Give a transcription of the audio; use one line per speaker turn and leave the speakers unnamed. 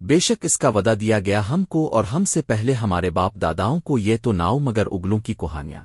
بے شک اس کا ودا دیا گیا ہم کو اور ہم سے پہلے ہمارے باپ داداؤں کو یہ تو ناؤ مگر اگلوں کی کوہانیاں۔